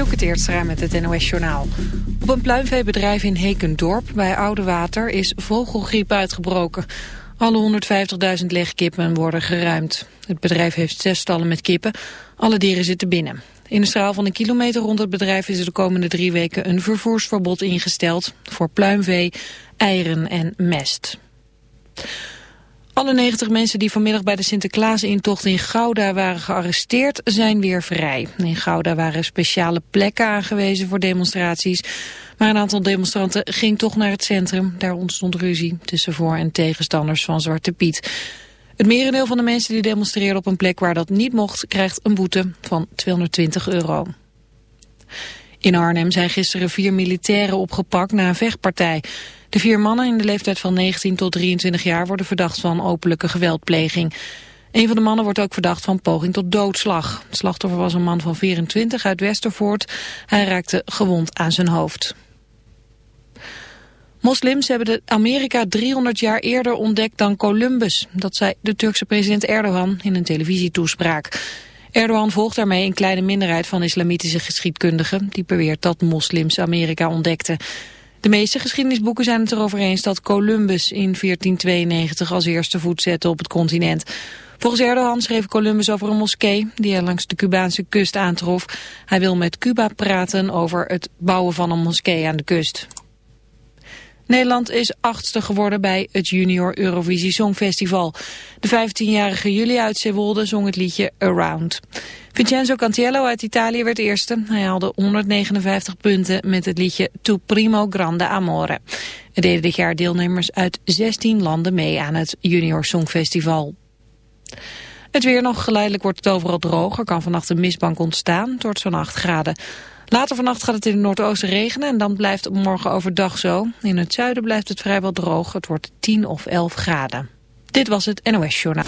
Dielke Teertstra met het NOS-journaal. Op een pluimveebedrijf in Hekendorp bij Oudewater is vogelgriep uitgebroken. Alle 150.000 legkippen worden geruimd. Het bedrijf heeft zes stallen met kippen. Alle dieren zitten binnen. In een straal van een kilometer rond het bedrijf is er de komende drie weken een vervoersverbod ingesteld voor pluimvee, eieren en mest. Alle 90 mensen die vanmiddag bij de Sinterklaasintocht in Gouda waren gearresteerd zijn weer vrij. In Gouda waren speciale plekken aangewezen voor demonstraties. Maar een aantal demonstranten ging toch naar het centrum. Daar ontstond ruzie tussen voor- en tegenstanders van Zwarte Piet. Het merendeel van de mensen die demonstreerden op een plek waar dat niet mocht... krijgt een boete van 220 euro. In Arnhem zijn gisteren vier militairen opgepakt na een vechtpartij. De vier mannen in de leeftijd van 19 tot 23 jaar worden verdacht van openlijke geweldpleging. Een van de mannen wordt ook verdacht van poging tot doodslag. Het slachtoffer was een man van 24 uit Westervoort. Hij raakte gewond aan zijn hoofd. Moslims hebben de Amerika 300 jaar eerder ontdekt dan Columbus. Dat zei de Turkse president Erdogan in een televisietoespraak. Erdogan volgt daarmee een kleine minderheid van islamitische geschiedkundigen... die beweert dat moslims Amerika ontdekten. De meeste geschiedenisboeken zijn het erover eens dat Columbus in 1492 als eerste voet zette op het continent. Volgens Erdogan schreef Columbus over een moskee die hij langs de Cubaanse kust aantrof. Hij wil met Cuba praten over het bouwen van een moskee aan de kust. Nederland is achtste geworden bij het Junior Eurovisie Songfestival. De 15-jarige Julia uit Zeewolde zong het liedje Around. Vincenzo Cantiello uit Italië werd eerste. Hij haalde 159 punten met het liedje Tu Primo Grande Amore. Er deden dit jaar deelnemers uit 16 landen mee aan het Junior Songfestival. Het weer nog geleidelijk wordt het overal droger. kan vannacht een mistbank ontstaan. tot zo'n 8 graden. Later vannacht gaat het in het noordoosten regenen en dan blijft het morgen overdag zo. In het zuiden blijft het vrijwel droog. Het wordt 10 of 11 graden. Dit was het NOS Journaal.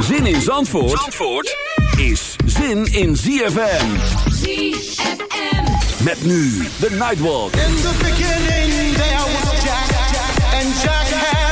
Zin in Zandvoort, Zandvoort is zin in ZFM. ZFM. Met nu de Nightwalk. In the beginning there was Jack, and Jack had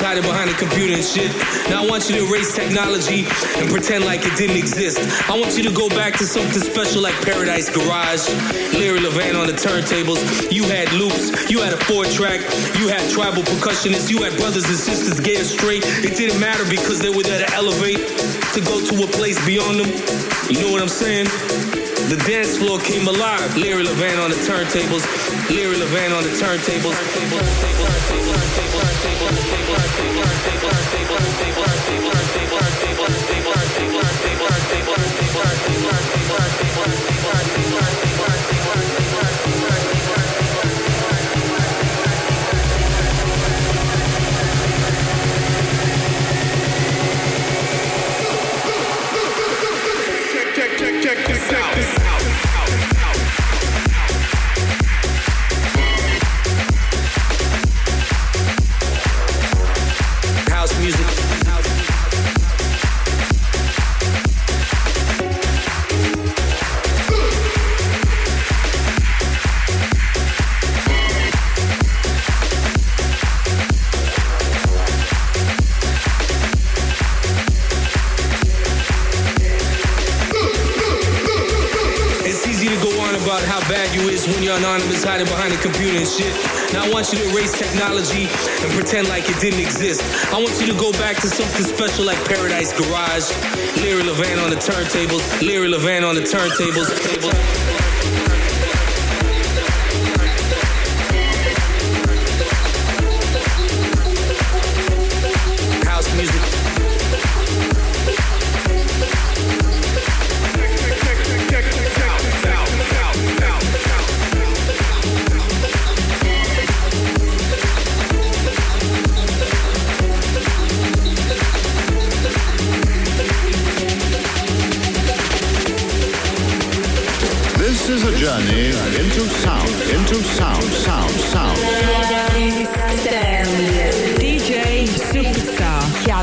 hiding behind a computer and shit. Now I want you to erase technology and pretend like it didn't exist. I want you to go back to something special like Paradise Garage. Larry Levan on the turntables. You had loops, you had a four track, you had tribal percussionists, you had brothers and sisters gay or straight. It didn't matter because they were there to elevate, to go to a place beyond them. You know what I'm saying? The dance floor came alive. Larry Levan on the turntables. Larry Levan on the turntables. You is when you're anonymous hiding behind a computer and shit. Now I want you to erase technology and pretend like it didn't exist. I want you to go back to something special like Paradise Garage. Leary Levan on the turntables. Leary Levan on the turntables. House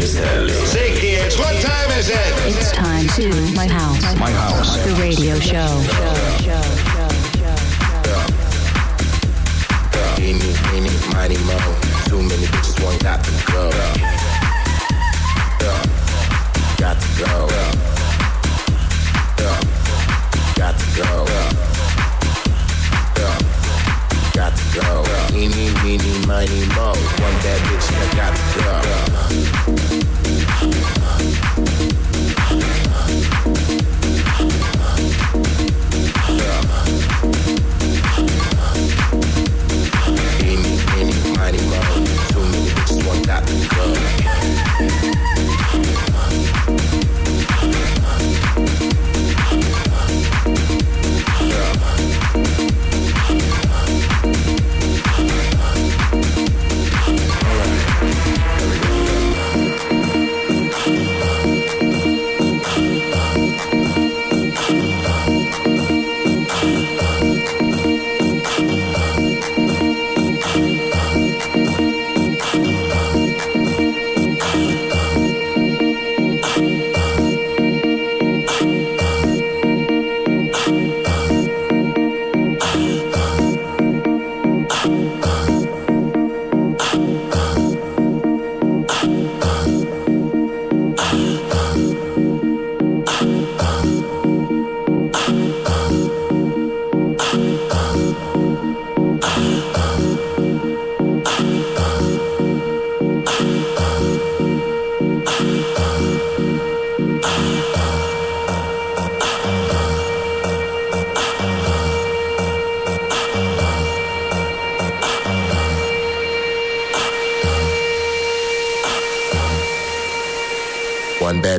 It's time to my house. My house. The radio show. Eeny, meeny, miny, mo. Too many bitches, one got to go. Yeah. Got to go. Got to go. Got to go. Eeny, meeny, miny, mo. One bad bitch, yeah, got to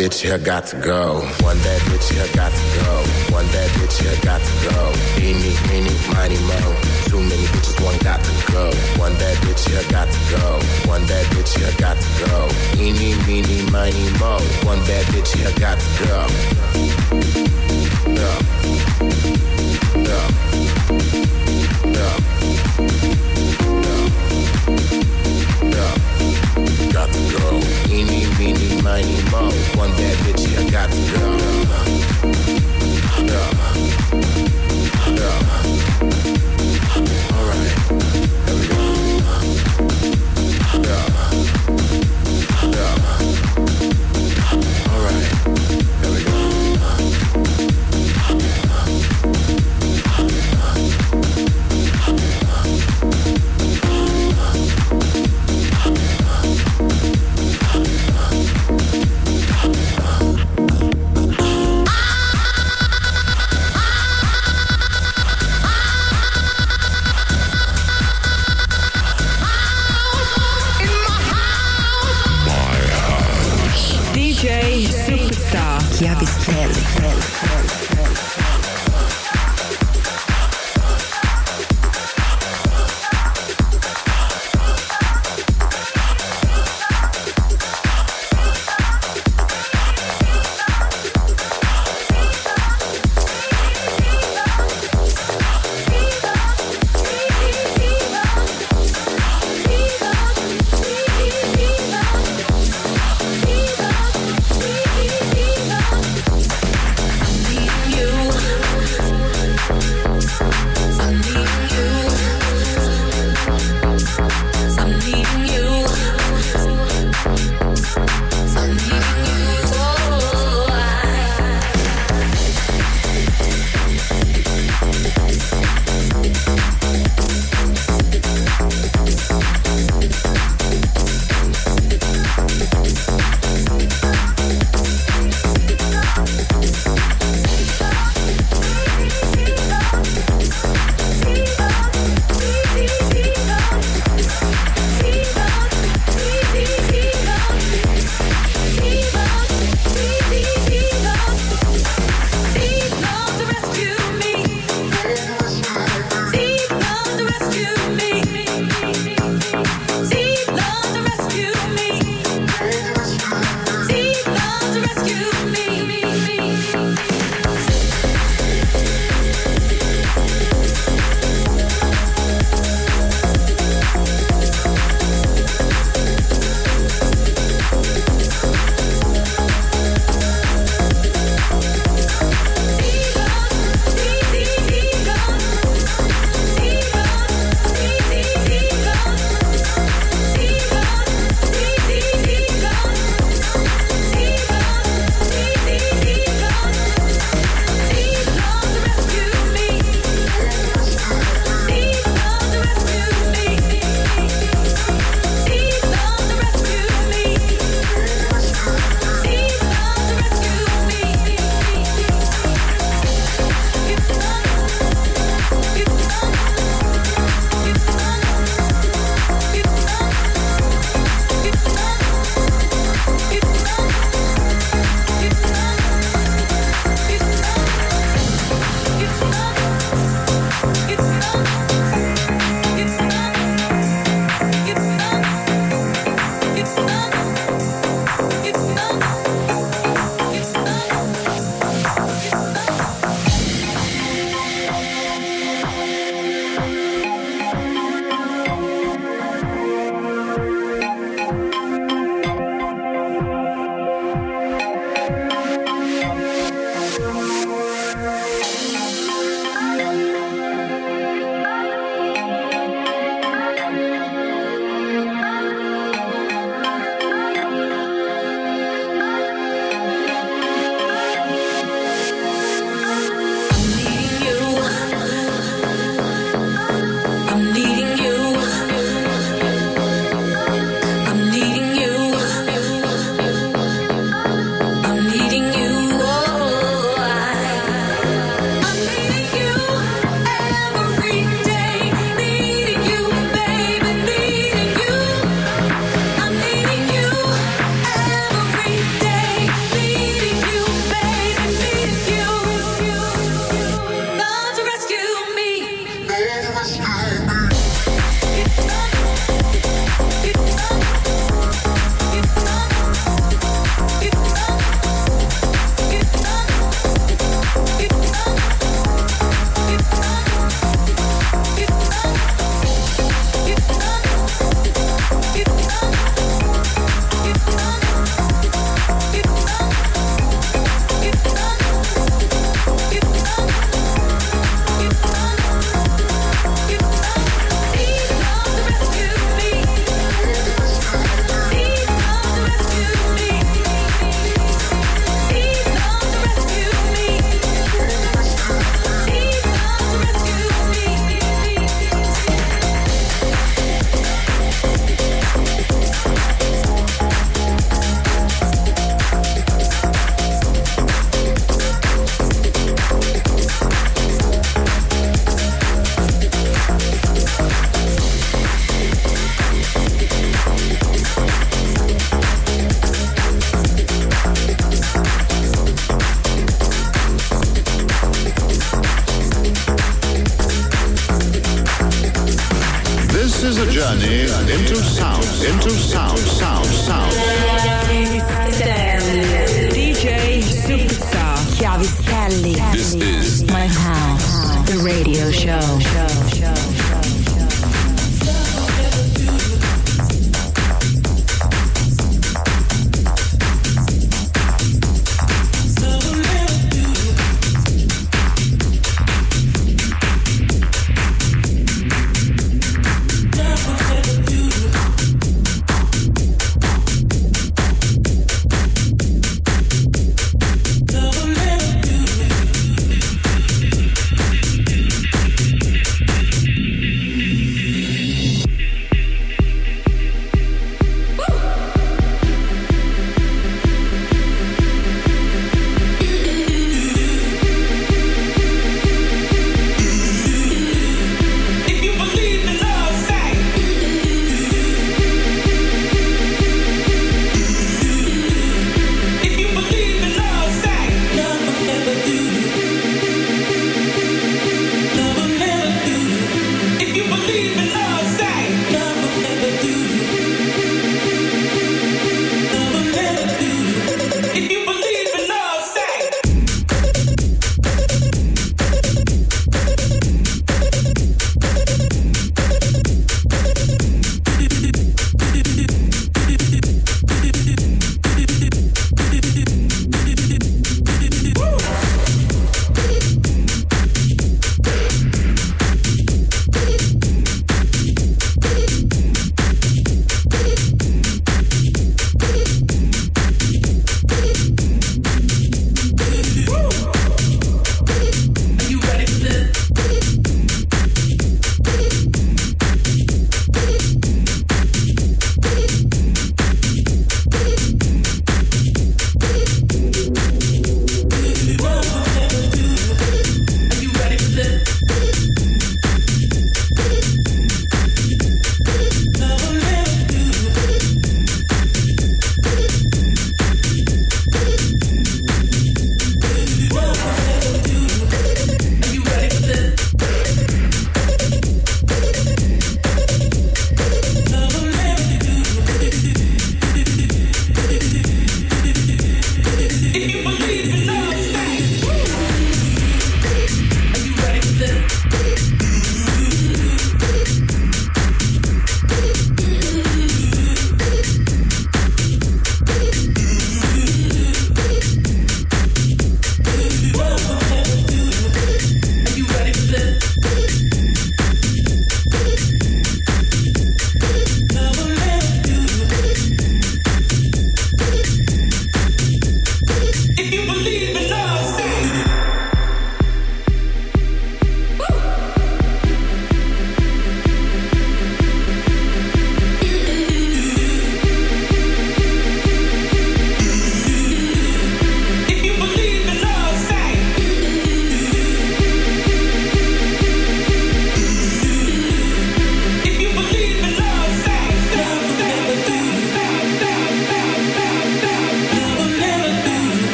bitch here got to go. One bad bitch here got to go. One bad bitch here got to go. Eeny, meeny, miny, mo. Too many bitches, one got to go. One bad bitch here got to go. One bad bitch here got to go. Eeny, meeny, miny, mo. One bad bitch here got to go. I One bad bitch, I got you, girl.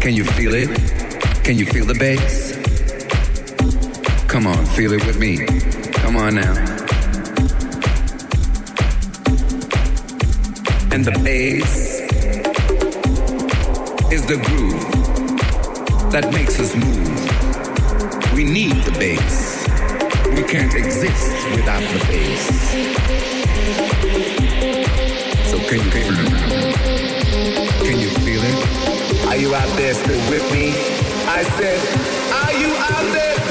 Can you feel it? Can you feel the bass? Come on, feel it with me. Come on now. And the bass is the groove that makes us move. We need the bass. We can't exist without the bass. So can you feel it? you out there still with me? I said, are you out there?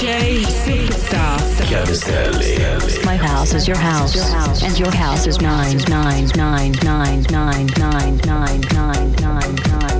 DJ Superstar My house is your house, your house, and your house is mine, mine, mine, mine, mine, mine, mine, mine, mine, mine, mine.